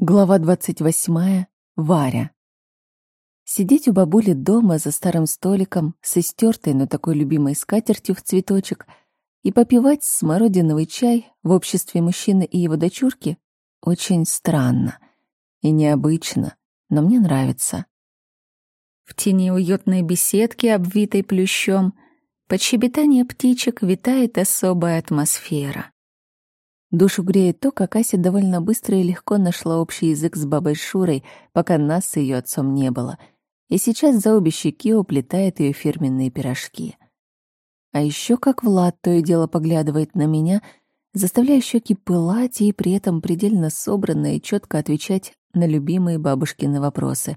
Глава 28. Варя. Сидеть у бабули дома за старым столиком с истертой, но такой любимой скатертью в цветочек и попивать смородиновый чай в обществе мужчины и его дочурки очень странно и необычно, но мне нравится. В тени уютной беседки, обвитой плющом, под щебетание птичек витает особая атмосфера. Душу греет то, как Ася довольно быстро и легко нашла общий язык с бабой Шурой, пока нас с ее отцом не было. И сейчас за обе щеки уплетает ее фирменные пирожки. А еще как Влад то и дело поглядывает на меня, заставляя щеки пылать и при этом предельно собранно и четко отвечать на любимые бабушкины вопросы.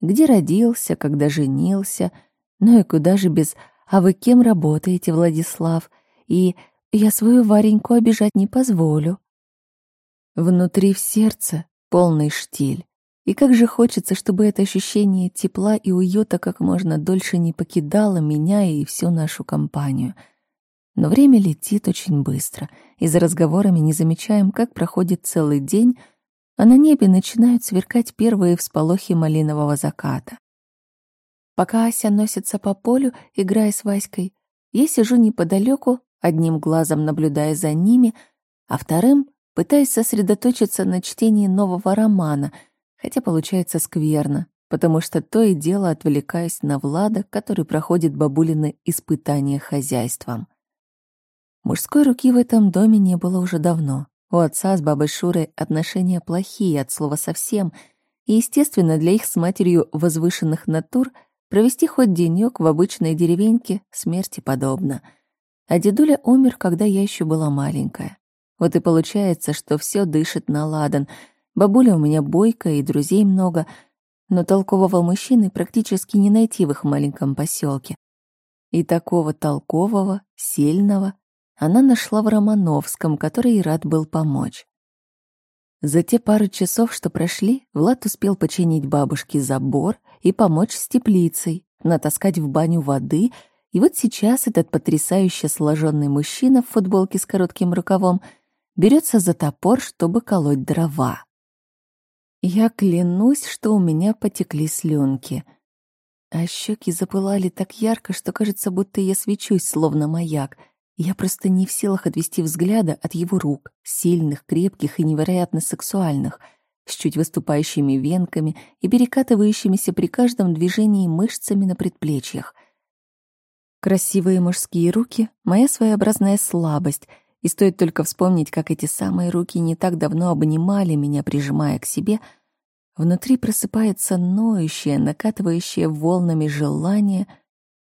Где родился, когда женился, ну и куда же без «А вы кем работаете, Владислав?» и я свою Вареньку обижать не позволю. Внутри в сердце полный штиль. И как же хочется, чтобы это ощущение тепла и уюта как можно дольше не покидало меня и всю нашу компанию. Но время летит очень быстро, и за разговорами не замечаем, как проходит целый день, а на небе начинают сверкать первые всполохи малинового заката. Пока Ася носится по полю, играя с Васькой, я сижу неподалеку одним глазом наблюдая за ними, а вторым пытаясь сосредоточиться на чтении нового романа, хотя получается скверно, потому что то и дело отвлекаюсь на Влада, который проходит бабулины испытания хозяйством. Мужской руки в этом доме не было уже давно. У отца с бабой Шурой отношения плохие, от слова совсем, и, естественно, для их с матерью возвышенных натур провести хоть денёк в обычной деревеньке смерти подобно — а дедуля умер, когда я еще была маленькая. Вот и получается, что все дышит на ладан. Бабуля у меня бойкая и друзей много, но толкового мужчины практически не найти в их маленьком поселке. И такого толкового, сильного она нашла в Романовском, который и рад был помочь. За те пару часов, что прошли, Влад успел починить бабушке забор и помочь с теплицей, натаскать в баню воды — и вот сейчас этот потрясающе сложенный мужчина в футболке с коротким рукавом берется за топор, чтобы колоть дрова. Я клянусь, что у меня потекли слюнки. А щеки запылали так ярко, что кажется, будто я свечусь, словно маяк. Я просто не в силах отвести взгляда от его рук, сильных, крепких и невероятно сексуальных, с чуть выступающими венками и перекатывающимися при каждом движении мышцами на предплечьях — Красивые мужские руки — моя своеобразная слабость, и стоит только вспомнить, как эти самые руки не так давно обнимали меня, прижимая к себе, внутри просыпается ноющее, накатывающее волнами желание,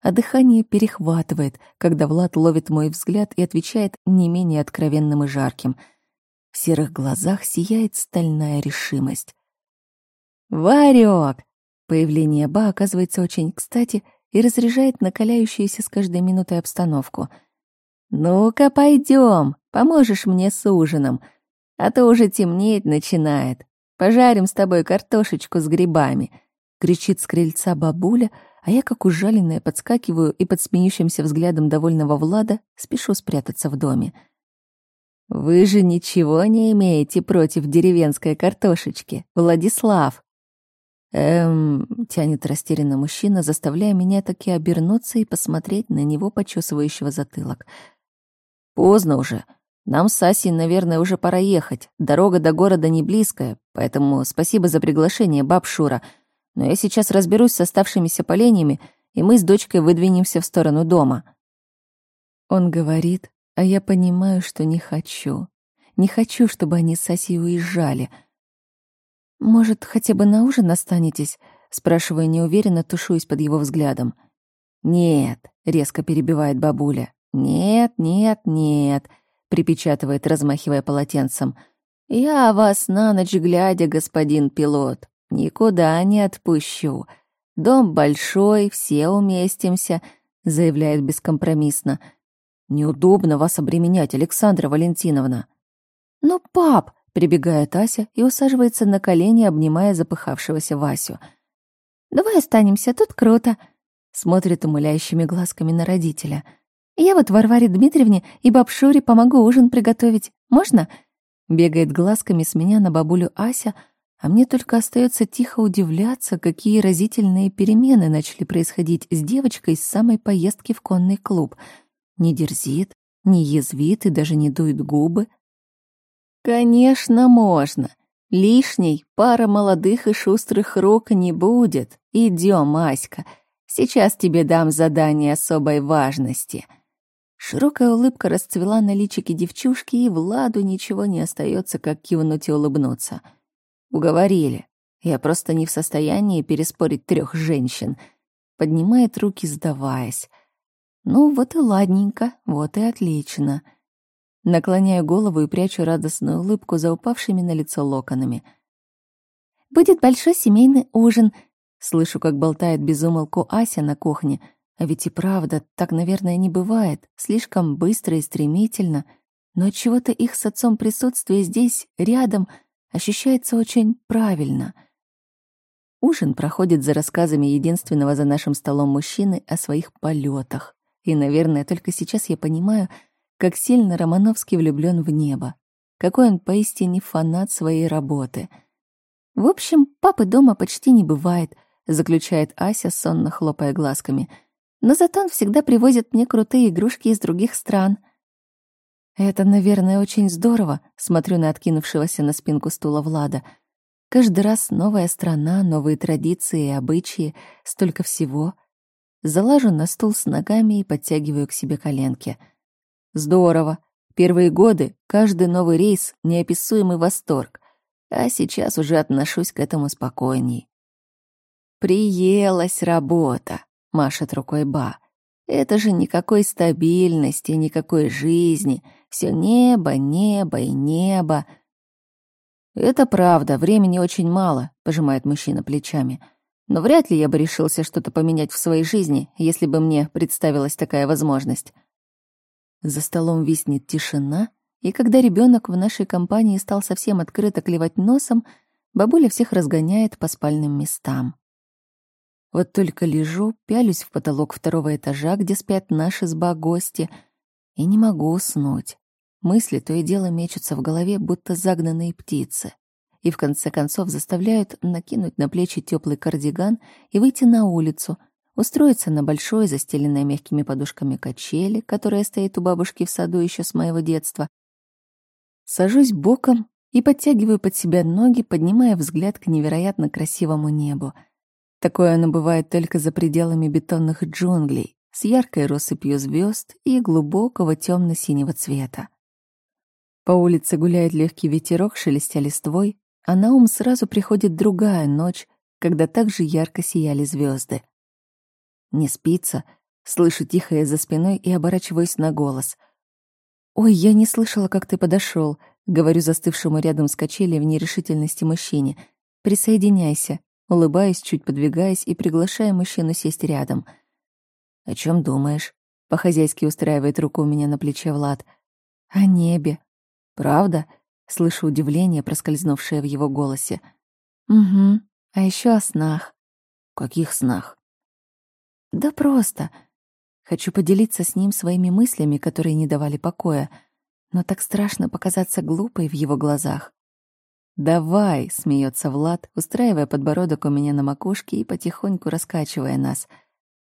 а дыхание перехватывает, когда Влад ловит мой взгляд и отвечает не менее откровенным и жарким. В серых глазах сияет стальная решимость. «Варёк!» Появление Ба оказывается очень кстати — и разряжает накаляющуюся с каждой минутой обстановку. «Ну-ка, пойдем, поможешь мне с ужином, а то уже темнеть начинает. Пожарим с тобой картошечку с грибами», — кричит с крыльца бабуля, а я, как ужаленная, подскакиваю и под смеющимся взглядом довольного Влада спешу спрятаться в доме. «Вы же ничего не имеете против деревенской картошечки, Владислав?» «Эм...» — тянет растерянно мужчина, заставляя меня таки обернуться и посмотреть на него, почесывающего затылок. «Поздно уже. Нам с Асей, наверное, уже пора ехать. Дорога до города не близкая, поэтому спасибо за приглашение, баб Шура. Но я сейчас разберусь с оставшимися поленьями, и мы с дочкой выдвинемся в сторону дома». Он говорит, а я понимаю, что не хочу. Не хочу, чтобы они с Асей уезжали — «Может, хотя бы на ужин останетесь?» — спрашивая неуверенно, тушуясь под его взглядом. «Нет», — резко перебивает бабуля. «Нет, нет, нет», — припечатывает, размахивая полотенцем. «Я вас на ночь глядя, господин пилот, никуда не отпущу. Дом большой, все уместимся», — заявляет бескомпромиссно. «Неудобно вас обременять, Александра Валентиновна». «Ну, пап», Прибегает Ася и усаживается на колени, обнимая запыхавшегося Васю. «Давай останемся, тут круто», — смотрит умыляющими глазками на родителя. «Я вот Варваре Дмитриевне и бабшуре помогу ужин приготовить. Можно?» Бегает глазками с меня на бабулю Ася, А мне только остается тихо удивляться, какие разительные перемены начали происходить с девочкой с самой поездки в конный клуб. Не дерзит, не язвит и даже не дует губы. «Конечно, можно. Лишней пара молодых и шустрых рук не будет. Идем, Аська. Сейчас тебе дам задание особой важности». Широкая улыбка расцвела на личике девчушки, и Владу ничего не остается, как кивнуть и улыбнуться — Уговорили. Я просто не в состоянии переспорить трех женщин. Поднимает руки, сдаваясь. Ну, вот и ладненько, вот и отлично. Наклоняю голову и прячу радостную улыбку за упавшими на лицо локонами. «Будет большой семейный ужин», — слышу, как болтает безумолку Ася на кухне. А ведь и правда, так, наверное, не бывает. Слишком быстро и стремительно. Но от чего то их с отцом присутствие здесь, рядом — ощущается очень правильно. Ужин проходит за рассказами единственного за нашим столом мужчины о своих полетах. И, наверное, только сейчас я понимаю, как сильно Романовский влюблен в небо. Какой он поистине фанат своей работы. В общем, папы дома почти не бывает, заключает Ася, сонно хлопая глазками. Но зато он всегда привозит мне крутые игрушки из других стран — это, наверное, очень здорово, смотрю на откинувшегося на спинку стула Влада. Каждый раз новая страна, новые традиции и обычаи, столько всего. Залажу на стул с ногами и подтягиваю к себе коленки. Здорово. Первые годы каждый новый рейс — неописуемый восторг. А сейчас уже отношусь к этому спокойней. «Приелась работа», — машет рукой Ба. «Это же никакой стабильности, никакой жизни. Все небо, небо и небо. Это правда, времени очень мало, пожимает мужчина плечами. Но вряд ли я бы решился что-то поменять в своей жизни, если бы мне представилась такая возможность. За столом виснет тишина, и когда ребенок в нашей компании стал совсем открыто клевать носом, бабуля всех разгоняет по спальным местам. Вот только лежу, пялюсь в потолок второго этажа, где спят наши с гости, и не могу уснуть. Мысли то и дело мечутся в голове, будто загнанные птицы. И в конце концов заставляют накинуть на плечи теплый кардиган и выйти на улицу, устроиться на большой, застеленной мягкими подушками качели, которая стоит у бабушки в саду еще с моего детства. Сажусь боком и подтягиваю под себя ноги, поднимая взгляд к невероятно красивому небу. Такое оно бывает только за пределами бетонных джунглей, с яркой россыпью звезд и глубокого темно-синего цвета. По улице гуляет легкий ветерок, шелестя листвой, а на ум сразу приходит другая ночь, когда так же ярко сияли звезды. Не спится, слышу тихое за спиной и оборачиваюсь на голос. «Ой, я не слышала, как ты подошел», — говорю застывшему рядом с качели в нерешительности мужчине. «Присоединяйся», улыбаясь, чуть подвигаясь и приглашая мужчину сесть рядом. «О чем думаешь?» — по-хозяйски устраивает руку у меня на плече Влад. «О небе», «Правда?» — слышу удивление, проскользнувшее в его голосе. «Угу. А еще о снах». «Каких снах?» «Да просто. Хочу поделиться с ним своими мыслями, которые не давали покоя, но так страшно показаться глупой в его глазах. «Давай!» — смеется Влад, устраивая подбородок у меня на макушке и потихоньку раскачивая нас.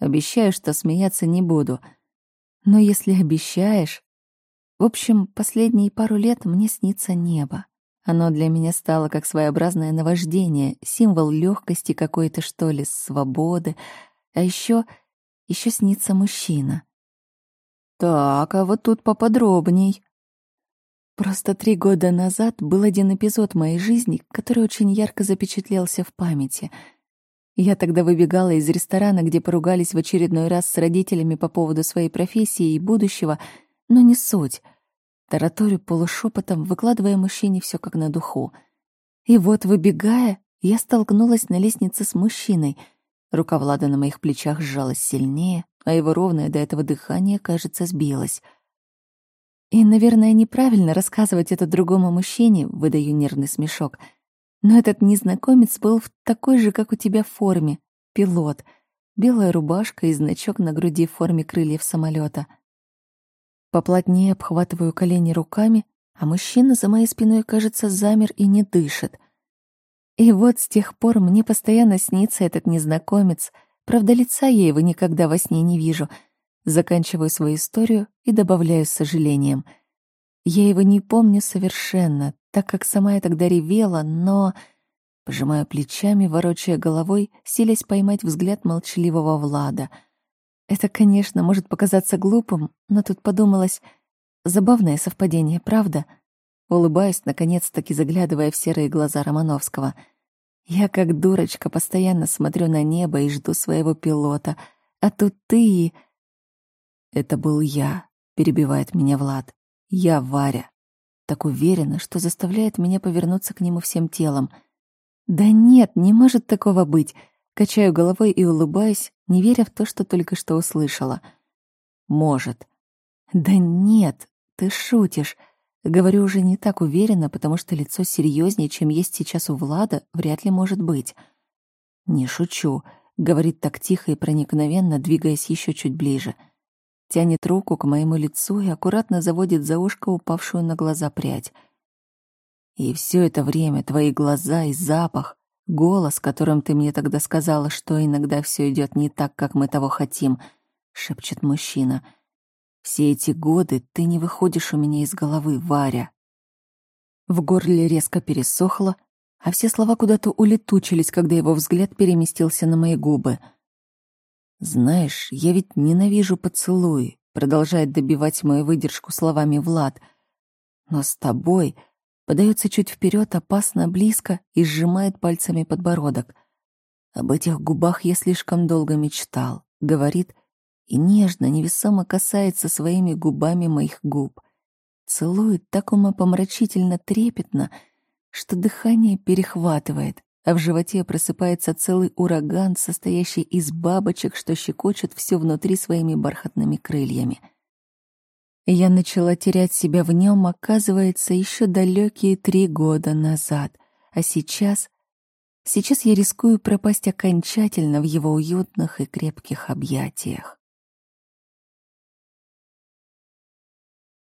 «Обещаю, что смеяться не буду. Но если обещаешь...» В общем, последние пару лет мне снится небо. Оно для меня стало как своеобразное наваждение, символ легкости какой-то, что ли, свободы. А еще, еще снится мужчина. Так, а вот тут поподробней. Просто три года назад был один эпизод моей жизни, который очень ярко запечатлелся в памяти. Я тогда выбегала из ресторана, где поругались в очередной раз с родителями по поводу своей профессии и будущего — но не суть. Тараторю полушепотом, выкладывая мужчине все как на духу. И вот, выбегая, я столкнулась на лестнице с мужчиной. Рука Влада на моих плечах сжалась сильнее, а его ровное до этого дыхание, кажется, сбилось. И, наверное, неправильно рассказывать это другому мужчине, выдаю нервный смешок. Но этот незнакомец был в такой же, как у тебя, форме. Пилот. Белая рубашка и значок на груди в форме крыльев самолета. Поплотнее обхватываю колени руками, а мужчина за моей спиной, кажется, замер и не дышит. И вот с тех пор мне постоянно снится этот незнакомец. Правда, лица я его никогда во сне не вижу. Заканчиваю свою историю и добавляю с сожалением. Я его не помню совершенно, так как сама я тогда ревела, но... Пожимаю плечами, ворочая головой, силясь поймать взгляд молчаливого Влада. Это, конечно, может показаться глупым, но тут подумалось... Забавное совпадение, правда? — Улыбаюсь, наконец-таки заглядывая в серые глаза Романовского. Я, как дурочка, постоянно смотрю на небо и жду своего пилота. А тут ты... Это был я, перебивает меня Влад. Я Варя. Так уверена, что заставляет меня повернуться к нему всем телом. Да нет, не может такого быть. Качаю головой и улыбаюсь, не веря в то, что только что услышала. Может. Да нет, ты шутишь. Говорю уже не так уверенно, потому что лицо серьезнее, чем есть сейчас у Влада, вряд ли может быть. «Не шучу», — говорит так тихо и проникновенно, двигаясь еще чуть ближе. Тянет руку к моему лицу и аккуратно заводит за ушко упавшую на глаза прядь. И все это время твои глаза и запах, голос, которым ты мне тогда сказала, что иногда все идет не так, как мы того хотим, шепчет мужчина — все эти годы ты не выходишь у меня из головы, Варя. В горле резко пересохло, а все слова куда-то улетучились, когда его взгляд переместился на мои губы. «Знаешь, я ведь ненавижу поцелуи», — продолжает добивать мою выдержку словами Влад. «Но с тобой...» подается чуть вперед, опасно близко и сжимает пальцами подбородок. Об этих губах я слишком долго мечтал, говорит — и нежно, невесомо касается своими губами моих губ. Целует так умопомрачительно трепетно, что дыхание перехватывает, а в животе просыпается целый ураган, состоящий из бабочек, что щекочут все внутри своими бархатными крыльями. Я начала терять себя в нем, оказывается, еще далекие три года назад, а сейчас... Сейчас я рискую пропасть окончательно в его уютных и крепких объятиях.